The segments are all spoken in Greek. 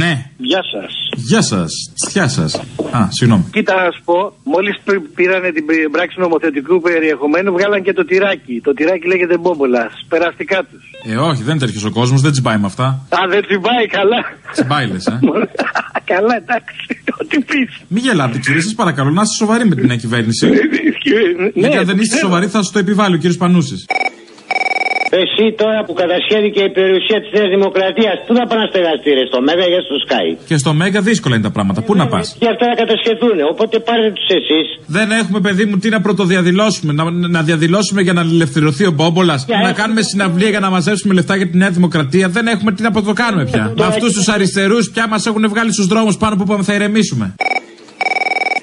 Ναι. Γεια σας. Γεια σας. Γεια σας. Α, συγγνώμη. Κοίτα να σου πω, μόλις πήρανε την πράξη νομοθετικού περιεχομένου, βγάλαν και το τυράκι. Το τυράκι λέγεται μπόμπολας. Περαστικά τους. Ε, όχι, δεν είναι τέτοιος ο κόσμος, δεν τσιμπάει με αυτά. Α, δεν τσιμπάει, καλά. Τσιμπάει, λες, ε. καλά, εντάξει. Ό,τι πει. Μη γελάτε, κύριε, σας παρακαλώ, να είστε σοβαροί με την νέα κυβέρνηση. Γιατί αν δεν είστε σοβαροί, θα σας το επιβάλλει ο κύριος Πανούσης. Εσύ τώρα που κατασχέθηκε η περιουσία της Νέας Δημοκρατίας, πού θα πάνε να στεγαστεί, ρε, στο Μέγα ή στο Σκάι; Και στο Μέγα δύσκολα είναι τα πράγματα. Πού να πας; Και αυτά να κατασχεθούν. Οπότε πάρετε τους εσείς. Δεν έχουμε, παιδί μου, τι να πρωτοδιαδηλώσουμε. Να, να διαδηλώσουμε για να ελευθερωθεί ο Μπόμπολας. Να κάνουμε συναυλία για να μαζέψουμε λεφτά για τη Νέα Δημοκρατία. Δεν έχουμε τι να πρωτοκάνουμε πια. Με αυτούς τους αριστερούς πια μας έχουν βγάλει στους δρόμους πάνω που είπαμε θα ηρεμήσουμε.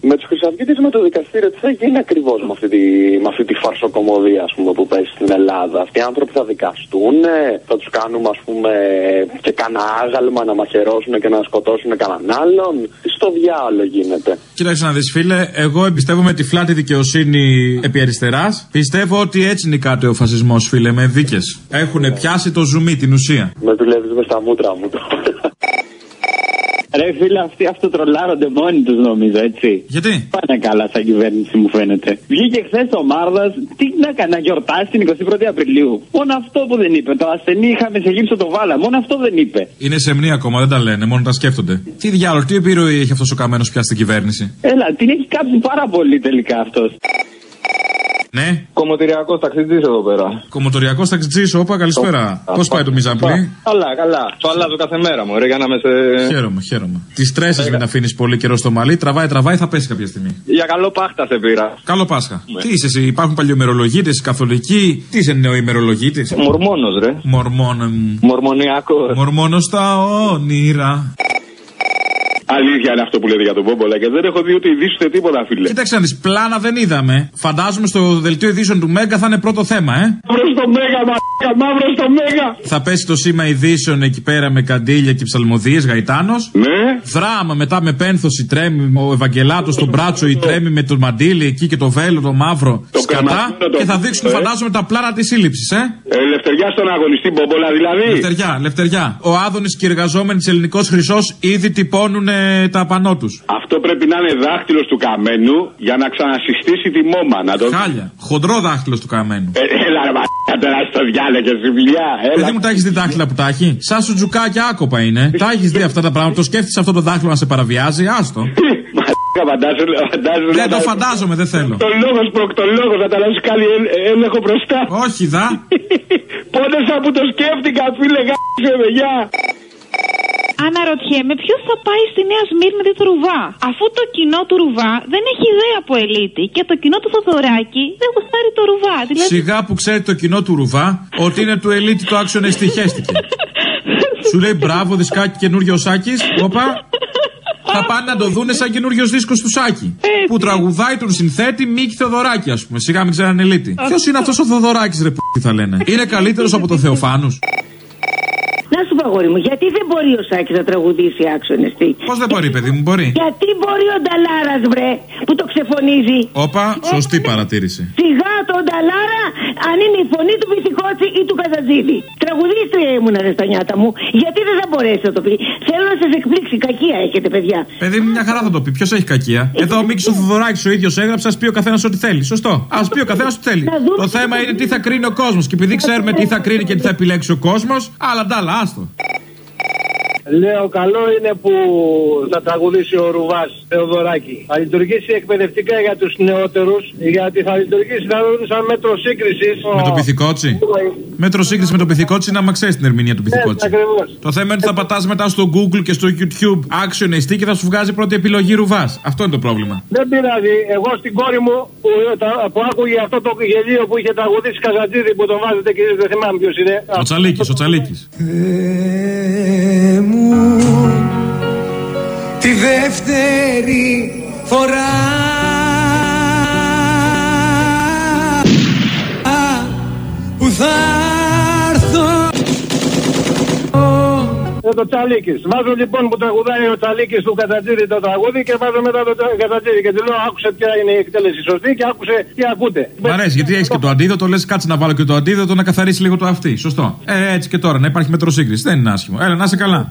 Με τους Χρυσαυγίτες με το δικαστήριο, τι θα γίνει ακριβώς με, αυτή τη, με αυτή τη φαρσοκομωδία ας πούμε, που παίζει στην Ελλάδα; Αυτοί οι άνθρωποι θα δικαστούν, θα τους κάνουμε ας πούμε, και κανένα άγαλμα να μαχαιρώσουν και να σκοτώσουν κανέναν άλλον; Τι στο διάλογο γίνεται; Κοίταξε να δει, φίλε, εγώ εμπιστεύομαι τη φλάτη δικαιοσύνη επί αριστεράς. Πιστεύω ότι έτσι νικάται ο φασισμός, φίλε, με δίκες. Έχουν πιάσει το ζουμί, την ουσία. Με δουλεύεις με στα μούτρα μου τώρα. Ρε φίλε, αυτοί αυτοτρολάρονται μόνοι τους νομίζω, έτσι. Γιατί; Πάνε καλά σαν κυβέρνηση, μου φαίνεται. Βγήκε χθες ο Μάρδας, τι να κάνει, να γιορτάσει την 21η Απριλίου. Μόνο αυτό που δεν είπε. Το ασθενή είχαμε σε γύψο το βάλα, μόνο αυτό δεν είπε. Είναι σεμνή ακόμα, δεν τα λένε, μόνο τα σκέφτονται. Τι διάλογο, τι επιρροή έχει αυτός ο καμένος πια στην κυβέρνηση; Έλα, την έχει κάψει πάρα πολύ τελικά αυτός. Ναι. Κομωτηριακό ταξιτζής εδώ πέρα. Κομωτοριακό ταξιτζής, όπα, καλησπέρα. Πώς πάει το μιζαμπλί. Καλά, καλά. Το αλλάζω κάθε μέρα μου, ρε, για να είμαι σε. Χαίρομαι, χαίρομαι. Τι τρέσει μην αφήνεις πολύ καιρό στο μαλλί, τραβάει, τραβάει, θα πέσει κάποια στιγμή. Για καλό πάχτα σε πήρα. Καλό Πάσχα. Ναι. Τι είσαι εσύ, υπάρχουν παλιομερολογίτες, καθολικοί; Τι είσαι νεοημερολογίτη. Μορμόνος, ρε. Μορμόν. Μορμονιακός. Μορμόνος στα όνειρα. Αλήθεια είναι αυτό που λέτε για τον Μπόμπολα και δεν έχω δει ούτε ειδήσει ούτε τίποτα, φίλε. Κοίταξε να δεις, πλάνα δεν είδαμε. Φαντάζομαι στο δελτίο ειδήσεων του Μέγκα θα είναι πρώτο θέμα, ε. Μαύρο στο Μέγα, μα μαύρο στο Μέγα. Θα πέσει το σήμα ειδήσεων εκεί πέρα με καντήλια και ψαλμοδίες, Γαϊτάνος. Ναι. Δράμα μετά με πένθωση τρέμει ο Ευαγγελάτος στον μπράτσο ή τρέμει με το μαντίλι εκεί και το βέλο το μαύρο Το σκατά. κρεμασμένο το- Και θα δείξουν, ε. φαντάζομαι, τα πλάνα της σύλληψης, ε. Ελευθεριά στον αγωνιστή Μπόμπολα, δηλαδή. Λευτεριά, λευτεριά. Ο Άδωνης και οι εργαζόμενοι της Ελληνικός Χρυσός ήδη τυπώνουν ε, τα πανό τους. Αυτό πρέπει να είναι δάχτυλος του καμένου για να ξανασυστήσει τη μόμα. Να το... Χάλια. Χοντρό δάχτυλος του καμένου. Ε, έλα ρε μα***α, τώρα στο διάλογο και στη δουλειά. Έλα. Παιδί μου, τα έχεις δει δάχτυλα που τα έχει; Σαν σου τζουκάκια άκοπα είναι. τα έχεις δει αυτά τα πράγματα. Το σκέφτεσαι αυτό το δάχτυλο να σε παραβιάζει; Άστο. Μα***α, φαντάζομαι, φαντάζομαι Δεν να το τα- φαντάζομαι, δεν θέλω. Το λόγος προκτολόγο θα τα λάβει καλή έ- έλεγχο μπροστά. Όχι, δα. Πόνεσα που το σκέφτηκα, φίλε, γάμισε με, γεια. Αναρωτιέμαι ποιος θα πάει στη Νέα Σμύρνη του Ρουβά. Αφού το κοινό του Ρουβά δεν έχει ιδέα από ελίτη και το κοινό του Θοδωράκη δεν γουστάρει το Ρουβά. Δηλαδή. Σιγά που ξέρει το κοινό του Ρουβά ότι είναι του ελίτη το άξιο εστιχέστηκε. Σου λέει μπράβο, δισκάκι καινούριο Σάκης. Όπα. Θα πάνε να το δούνε σαν καινούριος δίσκος του Σάκη. Που τραγουδάει τον συνθέτη Μίκη Θεοδωράκη, ας πούμε. Σιγά μην ξέραν ελίτη. Ποιος είναι αυτός ο Θεοδωράκης, ρε που θα λένε. Είναι καλύτερος από το Θεοφάνους. Να σου πω, αγόρι μου, γιατί δεν μπορεί ο Σάκης να τραγουδήσει άξονες τι; Πώς δεν μπορεί, παιδί μου, μπορεί. Γιατί μπορεί ο Νταλάρας, βρε, που το ξεφωνίζει; Όπα, σωστή παρατήρηση. Σιγά τον Νταλάρα, αν είναι η φωνή του Βυθικότσι ή του Καζατζίδη. Τραγουδίστρια ήμουν ρε στα νιάτα μου. Γιατί δεν θα μπορέσει να το πει; Θέλω να σας εκπλήξει. Κακία έχετε, παιδιά. Παιδί μου, μια χαρά θα το πει. Ποιος έχει κακία; Εδώ ο Μίκη ο Θοδωράκης ο ίδιος έγραψε, ας πει ο καθένας ό,τι θέλει. Σωστό. Α πει ο καθένας ό,τι θέλει. Το θέμα είναι τι θα κρίνει ο κόσμος. Και επειδή ξέρουμε τι θα κρίνει και τι θα επιλέξει ο κόσμος, άλλα ντάλα, άστο. Λέω, καλό είναι που θα τραγουδήσει ο Ρουβάς Θεοδωράκη. Θα λειτουργήσει εκπαιδευτικά για τους νεότερους, γιατί θα λειτουργήσει θα δουν σαν μέτρο σύγκρισης. Με το πυθικότσι. Μέτρο σύγκρισης με το πυθικότσι να μα ξέρεις την ερμηνεία του πυθικότσι. ακριβώς. Το θέμα είναι ότι θα πατάς μετά στο Google και στο YouTube Action SD και θα σου βγάζει πρώτη επιλογή ρουβάς. Αυτό είναι το πρόβλημα. Δεν πειράζει. Εγώ στην κόρη μου που, τα- που άκουγε αυτό το γελίο που είχε τραγουδήσει Καζατζίδη που τον βάζετε και εσείς, δεν θυμάμαι ποιος είναι. Ο Τσαλίκης, ο Τσαλίκης. Θεέ δεύτερη φορά που θα έρθω Ε, το Τσαλίκης. Βάζω λοιπόν που τραγουδάει ο Τσαλίκης του Καζατζίδη το τραγούδι και βάζω μετά το Τσα- Καζατζίδη και του λέω άκουσε ποια είναι η εκτέλεση σωστή και άκουσε τι ακούτε. Μ' αρέσει γιατί έχεις και το αντίδοτο, λες κάτσε να βάλω και το αντίδοτο να καθαρίσει λίγο το αυτή. Σωστό. Ε, έτσι και τώρα να υπάρχει μέτρο σύγκριση. Δεν είναι άσχημο. Έλα, να είσαι καλά.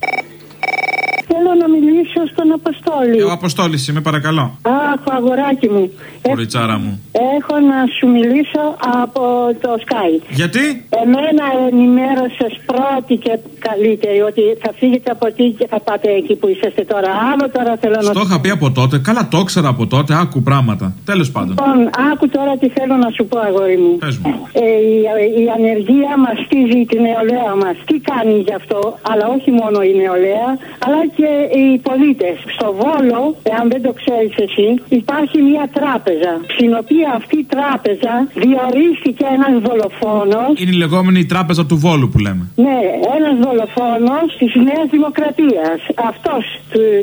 Να μιλήσω στον Αποστόλη. Ο Αποστόλης είμαι, παρακαλώ. Αχ, αγοράκι μου. Ε, Κοριτσάρα μου. έχω να σου μιλήσω από το Sky. Γιατί; Εμένα ενημέρωσες πρώτη και καλύτερη ότι θα φύγετε από εκεί και θα πάτε εκεί που είσαστε τώρα. Άλλο τώρα θέλω να Το είχα πει από τότε. Καλά, το ήξερα από τότε. Άκου πράγματα. Τέλος πάντων. Λοιπόν, άκου τώρα τι θέλω να σου πω, αγόρι μου. Πες μου. Ε, η, η ανεργία μαστίζει την νεολαία μας. Τι κάνει γι' αυτό, αλλά όχι μόνο η νεολαία, αλλά και οι πολίτε. Στο Βόλο, εάν δεν το ξέρεις εσύ, υπάρχει μια τράπεζα. Στην οποία αυτή η τράπεζα διορίστηκε ένας δολοφόνος. Είναι η λεγόμενη τράπεζα του Βόλου που λέμε. Ναι, ένας δολοφόνος της Νέας Δημοκρατίας. Αυτός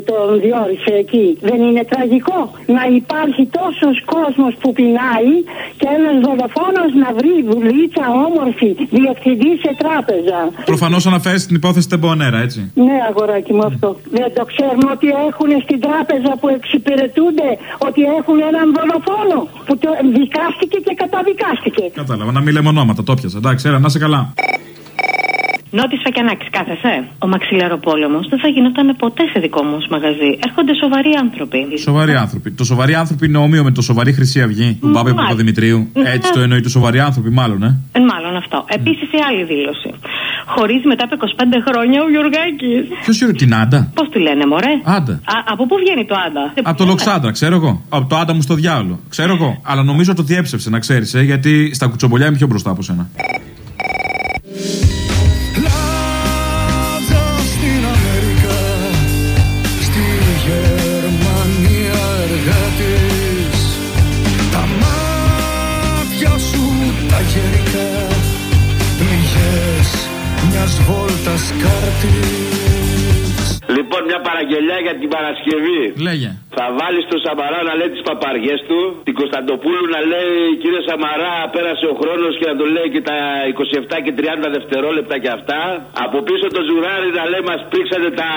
τον διόρισε εκεί. Δεν είναι τραγικό να υπάρχει τόσος κόσμος που πεινάει και ένας δολοφόνος να βρει δουλίτσα όμορφη διευθυντή σε τράπεζα. Προφανώς αναφέρει την υπόθεση Τεμπονέρα, έτσι. Ναι, αγοράκι μου αυτό. Δεν το ξέρουν ότι έχουν στην τράπεζα που εξυπηρετούνται ότι έχουν έναν δολοφόνο που το δικάστηκε και καταδικάστηκε. Κατάλαβα, να μην λέμε ονόματα, το πιασα. Εντάξει, έλα, να είσαι καλά. Νότι Φακιανάκη, κάθεσαι. Ο μαξιλαροπόλεμος δεν θα γινόταν ποτέ σε δικό μου μαγαζί. Έρχονται σοβαροί άνθρωποι. Σοβαροί άνθρωποι. Το σοβαροί άνθρωποι είναι ομοίο με το σοβαρή Χρυσή Αυγή του Μπάμπη μάλιστα. Παπαδημητρίου. Ναι. Έτσι το εννοεί το σοβαροί άνθρωποι, μάλλον, ε. Ε, μάλλον αυτό. Επίσης η άλλη δήλωση. Χωρίζει μετά από 25 χρόνια ο Γιωργάκη. Ποιος είναι την Άντα; Πώς τη λένε, Μωρέ; Άντα. Α, από πού βγαίνει το Άντα; Από το Λοξάντρα, ξέρω εγώ. Από το Άντα μου στο διάολο. Ξέρω εγώ. Αλλά νομίζω το διέψευσε, να ξέρεις, ε, γιατί στα κουτσομπολιά είμαι πιο μπροστά από σένα. Λοιπόν, μια παραγγελιά για την Παρασκευή. Λέγε. Θα βάλει το Σαμαρά να λέει τις παπαριές του, την Κωνσταντοπούλου να λέει κύριε Σαμαρά, πέρασε ο χρόνος και να το λέει και τα 27 και 30 δευτερόλεπτα και αυτά. Από πίσω το ζουράρι να λέει μας πήξατε τα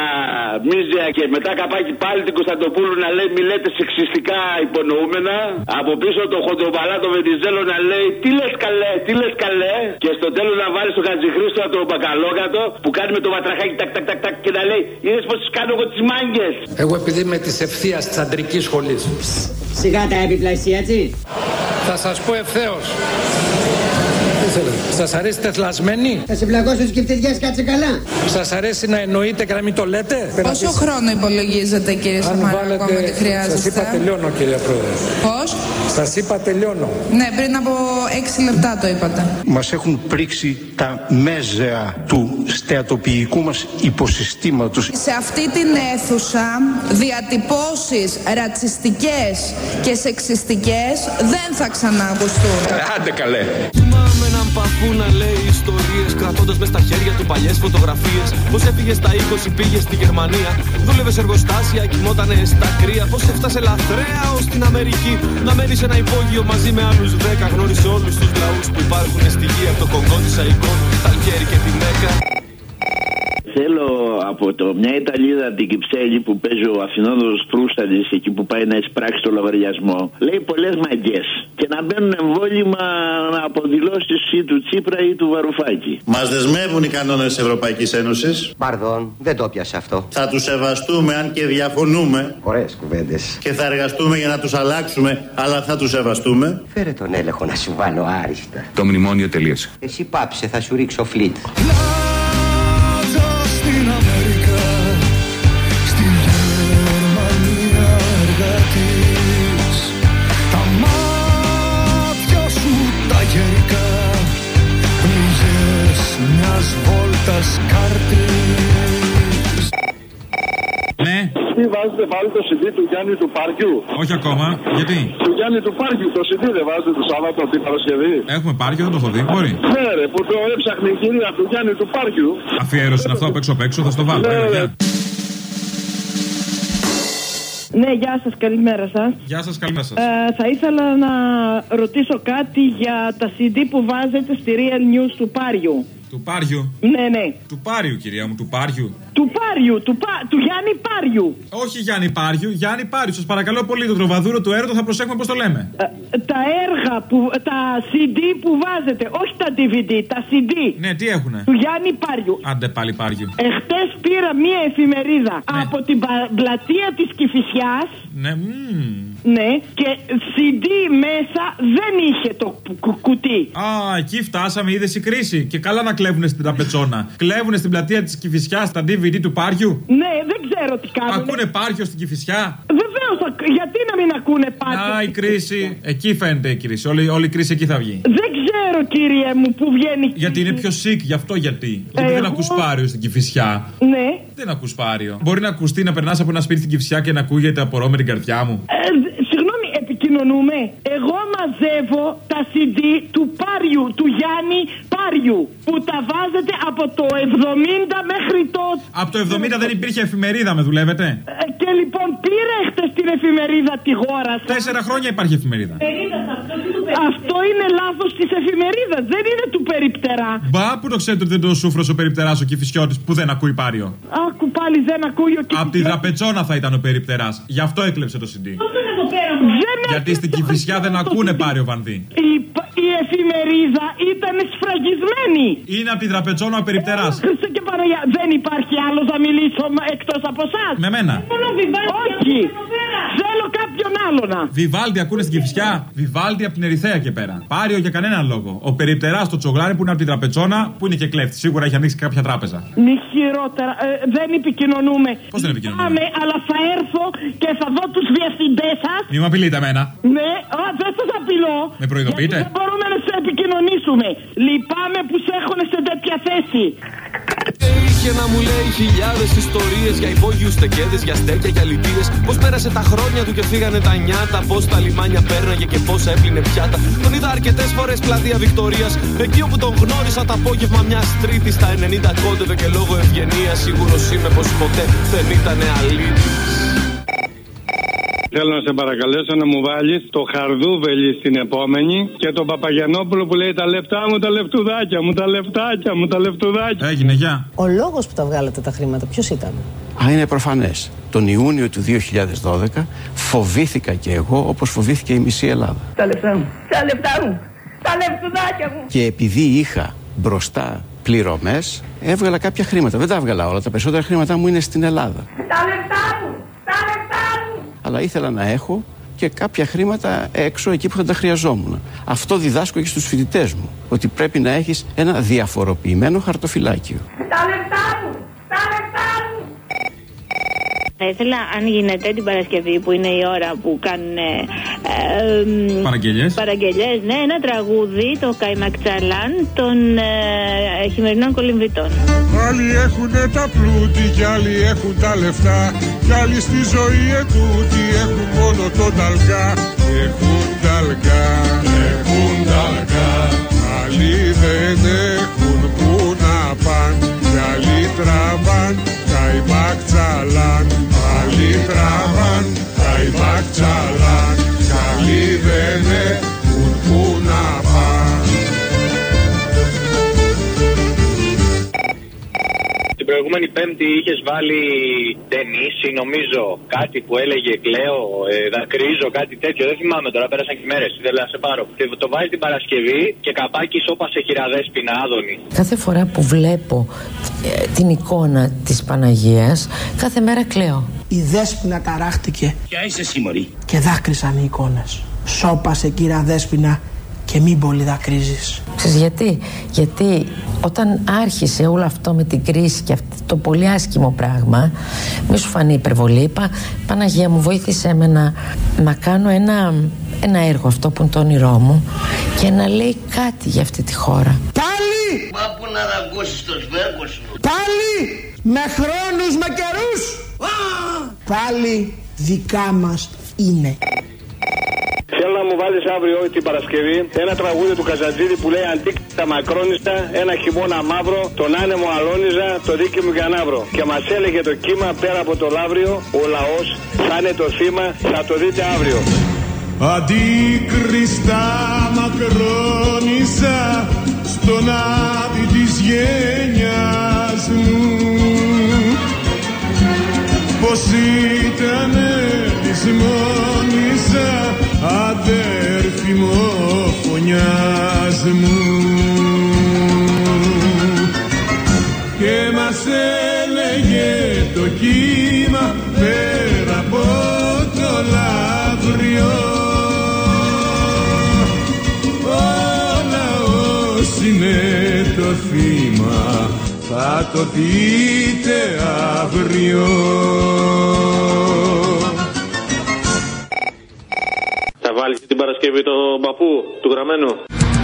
μίζια και μετά καπάκι πάλι την Κωνσταντοπούλου να λέει μιλέτε σεξιστικά υπονοούμενα. Από πίσω το χοντροπαλά το Βενιζέλο να λέει τι λες καλέ, τι λες καλέ. Και στο τέλος να βάλει το Χατζηχρήστο το μπακαλόγατο που κάνει με το βατραχάκι τακ τακ τακ τακ και να λέει είδες πως τι κάνω εγώ τις μάγκες. Εγώ επειδή είμαι της ευθείας της αντρικής σχολής. Σιγά τα έπιπλα έτσι. Θα σας πω ευθέως. Σας αρέσει τεθλασμένη. Θα σε πλακώσω τους κεφτηριές, κάτσε καλά. Σας αρέσει να εννοείτε και να μην το λέτε; Πόσο χρόνο υπολογίζετε κύριε Σαμαρά ακόμα ότι Σας είπα χρειάζεστε. τελειώνω κύριε Πρόεδρε. Πώς; Σας είπα τελειώνω. Ναι, πριν από 6 λεπτά το είπατε. Μας έχουν πρίξει τα μέζεα του στεατοποιικού μας υποσυστήματος. Σε αυτή την αίθουσα διατυπώσεις ρατσιστικές και σεξιστικές δεν θα ξανακουστούν. Άντε καλέ. Θυμάμαι έναν παππού να λέει ιστορίες Κρατώντας μες στα χέρια του παλιές φωτογραφίες. Πως έφυγες στα 20, πήγες στη Γερμανία Δούλευες σε εργοστάσια, κοιμότανε στα κρύα. Πως έφτασε λαθρέα ως την Αμερική Να μένεις σε ένα υπόγειο μαζί με άλλους 10 Γνώρισε όλους τους λαούς που υπάρχουν στη γη Από το Κονγκό της Αϊκόν, τα Αλγέρι και τη Μέκα. Θέλω από το μια Ιταλίδα την Κυψέλη που παίζει ο Αθηνόδωρος Προύσταλης εκεί που πάει να εισπράξει το λογαριασμό. Λέει πολλές μαγκές και να μπαίνουν εμβόλυμα από δηλώσεις ή του Τσίπρα ή του Βαρουφάκη. Μας δεσμεύουν οι κανόνες της Ευρωπαϊκής Ένωσης. Παρδόν, δεν το πιάσε αυτό. Θα τους σεβαστούμε αν και διαφωνούμε. Ωραίες κουβέντες. Και θα εργαστούμε για να τους αλλάξουμε, αλλά θα τους σεβαστούμε. Φέρε τον έλεγχο να σου βάλω άριστα. Το μνημόνιο τελείωσε. Εσύ πάψε, θα σου ρίξω φλιτ. Βάζετε πάλι το CD του Γιάννη του Πάρκιου. Όχι ακόμα. Γιατί; Του Γιάννη του Πάρκιου το CD δεν βάζετε το Σάββατο την Παρασκευή. Έχουμε πάρει και δεν το έχω δει. Μπορεί. Ναι, ρε, που το έψαχνε η κυρία του Γιάννη του Πάρκιου. Αφιέρωση είναι αυτό απ' έξω απ' έξω, θα στο βάλω. Ναι, Έλα, ναι. γεια. Ναι, γεια σας, καλημέρα σας. Γεια σας, καλημέρα σας. Ε, θα ήθελα να ρωτήσω κάτι για τα CD που βάζετε στη Real News του Πάριου. Του Πάριου. Ναι, ναι. Του Πάριου, κυρία μου, του Πάριου. Του Πάριου, του, πα, του Γιάννη Πάριου. Όχι Γιάννη Πάριου, Γιάννη Πάριου. Σας παρακαλώ πολύ, το τροβαδούρο του έρωτο θα προσέχουμε πώς το λέμε. Ε, τα έργα, που, τα CD που βάζετε, όχι τα DVD, τα CD. Ναι, τι έχουνε; Του Γιάννη Πάριου. Άντε πάλι Πάριου. Εχθές πήρα μία εφημερίδα από την πα- πλατεία της Κυφυσιάς Ναι, μμμ. Ναι, και CD μέσα δεν είχε το κου- κουτί. Α, εκεί φτάσαμε, είδες η κρίση. Και καλά να κλέβουνε στην τραπετσόνα. κλέβουνε στην πλατεία της Κυφυσιάς τα DVD του Πάριου. Ναι, δεν ξέρω τι κάνουν. Ακούνε Πάριο στην Κυφυσιά; Βεβαίως, γιατί να μην ακούνε πάριο. Α, η κρίση. Εκεί φαίνεται η κρίση. Όλη, όλη η κρίση εκεί θα βγει. Δεν ξέρω, κύριε μου, που βγαίνει. Γιατί είναι πιο sick, γι' αυτό γιατί. Γιατί δεν Εγώ- ακούς Πάριο στην Κυφυσιά. Ναι. Δεν ακούς Πάριο. Μπορεί να ακουστεί να περνάς από ένα σπίτι στην Κυφυσιά και να ακούγεται απορώ με την καρδιά μου. Ε, δ- συγγνώμη, επικοινωνούμε. Εγώ μαζεύω τα CD του Πάριου, του Γιάννη Πάριου, που τα βάζετε από το 70 μέχρι το. Από το 70 δεν υπήρχε εφημερίδα, με δουλεύετε; Ε, και λοιπόν πήρε χτες την εφημερίδα τη χώρα σας. Τέσσερα χρόνια υπάρχει εφημερίδα. Αυτό είναι λάθος της εφημερίδας, δεν είναι του περιπτερά. Μπα που το ξέρετε ότι δεν το σούφρο ο περιπτεράς ο Κυφυσιώτη που δεν ακούει Πάριο. Άκου πάλι δεν ακούει ο Απ' τη δραπετσόνα θα ήταν ο περιπτεράς. Γι' αυτό έκλεψε το CD. Δεν Γιατί στην Κυφυσιά δεν ακούνε Πάριο Βανδύ. Η, η εφημερίδα ήταν σφραγισμένη. Είναι απ' τη δραπετσόνα ο περιπτερά. Χριστέ και Παναγία, δεν υπάρχει άλλος να μιλήσω εκτός από εσάς. Με μένα. Όχι. Θέλω κάποιον άλλο να. Βιβάλτι ακούνε στην Κυφυσιά; Βιβάλτι από την Ερυθέα και πέρα. Πάριο για κανέναν λόγο. Ο περιπτεράς στο τσογλάρι που είναι από τη τραπετσόνα που είναι και κλέφτης. Σίγουρα έχει ανοίξει κάποια τράπεζα. Μη χειρότερα. Ε, δεν επικοινωνούμε. Πώς δεν επικοινωνούμε; Πάμε, αλλά θα έρθω και θα δω τους διευθυντές σας. Μη με απειλείτε εμένα. Ναι, α, δεν σας απειλώ. Με προειδοποιείτε; Γιατί Δεν μπορούμε να σε επικοινωνήσουμε. Λυπάμαι που σε έχουν σε τέτοια θέση. Είχε να μου λέει χιλιάδες ιστορίες για υπόγειους τεκέδε, για στέκια, για λιτίες. Πώς πέρασε τα χρόνια του και φύγανε τα νιάτα. Πώς τα λιμάνια πέρναγε και πώς έπλυνε πιάτα. Τον είδα αρκετές φορές πλατεία Βικτωρίας. Εκεί όπου τον γνώρισα το απόγευμα μιας Τρίτης στα 90 κόντευε και λόγω ευγενίας. Σίγουρος είμαι πως ποτέ δεν ήταν αλήτης. Θέλω να σε παρακαλέσω να μου βάλεις το χαρδούβελι στην επόμενη και τον Παπαγιανόπουλο που λέει τα λεφτά μου, τα λεφτουδάκια μου, τα λεφτάκια μου, τα λεφτουδάκια. Έγινε, γεια. Ο λόγος που τα βγάλατε τα χρήματα, ποιος ήταν; Α, είναι προφανές. Τον Ιούνιο του 2012 φοβήθηκα και εγώ όπως φοβήθηκε η μισή Ελλάδα. Τα λεφτά μου. Τα λεφτά μου. Τα λεφτουδάκια μου. Και επειδή είχα μπροστά πληρωμές, έβγαλα κάποια χρήματα. Δεν τα έβγαλα όλα. Τα περισσότερα χρήματά μου είναι στην Ελλάδα. Τα λεφτά μου. Τα λεφτά μου. Αλλά ήθελα να έχω και κάποια χρήματα έξω εκεί που θα τα χρειαζόμουν. Αυτό διδάσκω και στους φοιτητές μου. Ότι πρέπει να έχεις ένα διαφοροποιημένο χαρτοφυλάκιο. Τα λεφτά μου. Τα λεφτά μου. Θα ήθελα, αν γίνεται, την Παρασκευή που είναι η ώρα που κάνουν. Ε, ε, Παραγγελιές. Παραγγελιές, ναι, ένα τραγούδι, το Καϊμακτσαλάν των ε, χειμερινών κολυμβητών. Άλλοι έχουνε τα πλούτη κι άλλοι έχουν τα λεφτά Κι άλλοι στη ζωή ετούτη έχουν μόνο τον ταλκά Έχουν ταλκά, έχουν ταλκά Άλλοι δεν έχουν που να παν Κι άλλοι τραβάν, καϊμάκ τσαλάν Άλλοι τραβάν, καϊμάκ τσαλάν Κι άλλοι Την προηγούμενη Πέμπτη είχες βάλει ταινίση, νομίζω, κάτι που έλεγε Κλαίω, ε, δακρύζω, κάτι τέτοιο. Δεν θυμάμαι τώρα, πέρασαν και μέρες. Ήθελα να σε πάρω. Και το βάζει την Παρασκευή και καπάκι σώπα σε χειραδέσπινα άδωνη. Κάθε φορά που βλέπω ε, την εικόνα της Παναγίας, κάθε μέρα κλαίω. Η Δέσποινα ταράχτηκε Ποια είσαι εσύ μωρή. και δάκρυσαν οι εικόνες. Σώπασε κύρα Δέσποινα και μην πολύ δακρύζεις. Ξέρεις γιατί, γιατί όταν άρχισε όλο αυτό με την κρίση και αυτό το πολύ άσχημο πράγμα, μη σου φανεί υπερβολή, είπα Παναγία μου βοήθησέ με να, να κάνω ένα, ένα έργο αυτό που είναι το όνειρό μου και να λέει κάτι για αυτή τη χώρα. Πάλι! Μα που να δαγκώσεις το σβέρκο σου. Πάλι! Με χρόνους, με καιρούς! Πάλι δικά μας είναι. Θέλω να μου βάλεις αύριο την Παρασκευή ένα τραγούδι του Καζατζίδη που λέει Αντίκτα μακρόνιστα, ένα χειμώνα μαύρο, τον άνεμο αλόνιζα, το δίκαιο μου για να βρω. Και μας έλεγε το κύμα πέρα από το λαύριο, ο λαός θα είναι το θύμα, θα το δείτε αύριο. Αντίκριστα μακρόνισα στον άδει της γένειας μου πως ήταν λησμόνισα αδέρφη μου ο φωνιάς μου. Και μας έλεγε το κύμα πέρα από το λαύριο. Όλα όσοι είναι το θύμα θα το δείτε αύριο επί τον παππού του.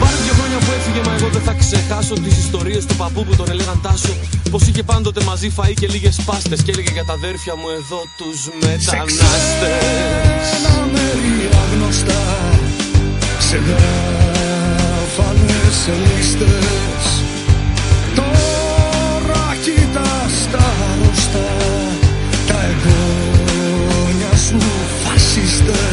Πάρα δύο χρόνια που έφυγε, μα εγώ δεν θα ξεχάσω τις ιστορίες του παππού που τον έλεγαν τάσο. Πως είχε πάντοτε μαζί φαΐ και λίγες πάστες. Και έλεγε για τα αδέρφια μου εδώ τους μετανάστες. Ένα μέρη άγνωστα σε γάφανε σε λίστες. Τώρα κοιτά τα αρρωστά τα εγγόνια σου φασίστες.